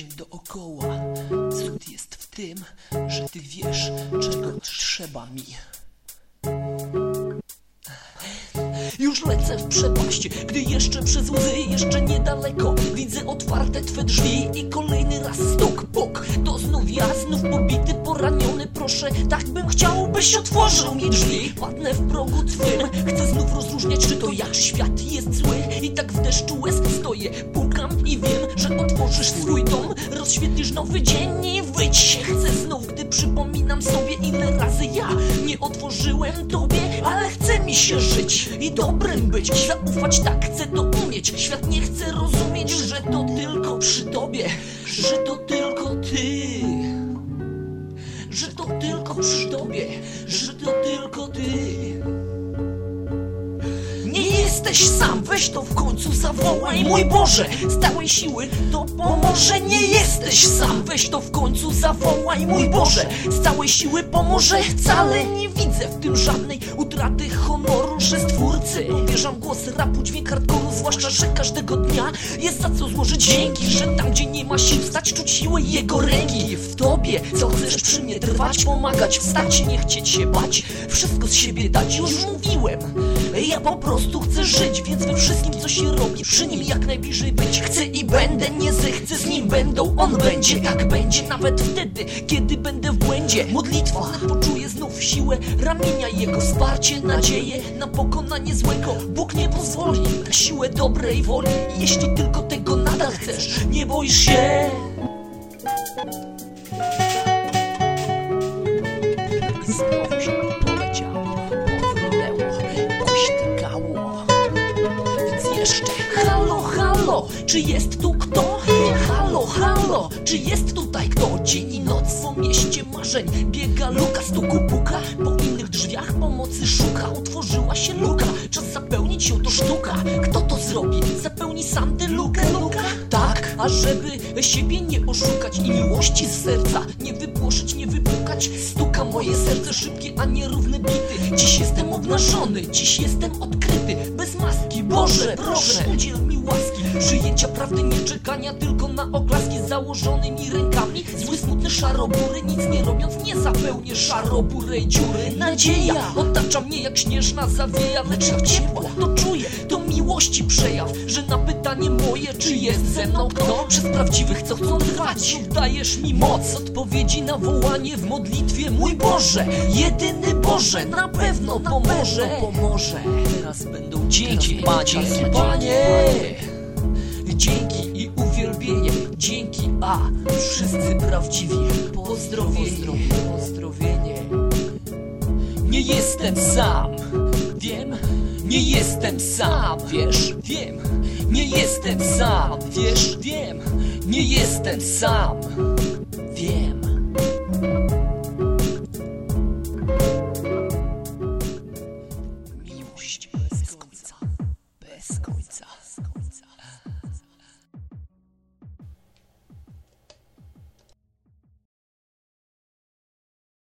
się dookoła. Cud jest w tym, że ty wiesz, czego trzeba mi. Już lecę w przepaść, gdy jeszcze przez łzy, jeszcze niedaleko Widzę otwarte twe drzwi i kolejny raz stuk, puk proszę Tak bym chciał, byś otworzył mi drzwi. Padnę w progu twym, chcę znów rozróżniać, czy to ja, czy świat jest zły. I tak w deszczu łez stoję, pukam i wiem, że otworzysz swój dom. Rozświetlisz nowy dzień i wyć się. Chcę znów Gdy przypominam sobie, ile razy ja nie otworzyłem tobie Ale chce mi się żyć i dobrym być. Zaufać tak, chcę to umieć. Świat nie chce rozumieć, że to tylko przy tobie Że to przy tobie Że to tylko ty jesteś sam, weź to w końcu zawołaj. Mój Boże, z całej siły to pomoże. Nie jesteś sam, weź to w końcu zawołaj. Mój Boże, z całej siły pomoże. Wcale nie widzę w tym żadnej utraty honoru Że stwórcy Wierzam głos rapu, dźwięk hardkoru Zwłaszcza, że każdego dnia jest za co złożyć dzięki Że tam, gdzie nie ma sił stać, czuć siłę jego ręki. W tobie, co chcesz przy mnie trwać, pomagać Wstać, nie chcieć się bać, wszystko z siebie dać. Już mówiłem, ja po prostu chcę żyć Więc we wszystkim, co się robi, przy nim jak najbliżej być Chcę i będę, nie zechcę, z nim będą On będzie, tak będzie, nawet wtedy, kiedy będę w błędzie. Modlitwa, poczuję znów siłę ramienia Jego wsparcie, nadzieję na pokonanie złego. Bóg nie pozwoli na siłę dobrej woli Jeśli tylko tego nadal chcesz, nie boisz się jeszcze halo, halo, czy jest tu kto? Halo, halo, czy jest tutaj kto? Dzień i noc po mieście marzeń Biega luka, stuku puka Po innych drzwiach pomocy szuka Utworzyła się luka, czas zapełnić ją to sztuka Kto to zrobi? Zapełni sam żeby siebie nie oszukać I miłości z serca nie wypłoszyć, nie wypukać Stuka moje serce szybkie, a nie równe bity. Dziś jestem obnażony, dziś jestem odkryty. Bez maski, Boże, proszę, udziel mi łaski. Przyjęcia prawdy, nie czekania tylko na oklaski. Założonymi rękami, zły, smutny, szarobury Nic nie robiąc, nie zapełnię szaroburej dziury. Nadzieja otacza mnie jak śnieżna zawieja Lecz jak ciepło, to czuję, to miłości przejaw Że na pytanie moje, czy jest ze mną kto? Przez prawdziwych, co chcą trwać Dajesz mi moc, odpowiedzi na wołanie w modlitwie Mój Boże, jedyny Boże, na pewno pomoże. pomoże. Teraz będą dzięki, Panie, Panie. Dzięki dzięki, a. Wszyscy prawdziwi Pozdrowienie, pozdrowienie. Nie jestem sam, wiem, nie jestem sam, wiesz, wiem. Nie jestem sam, wiesz, wiem, nie jestem sam, wiem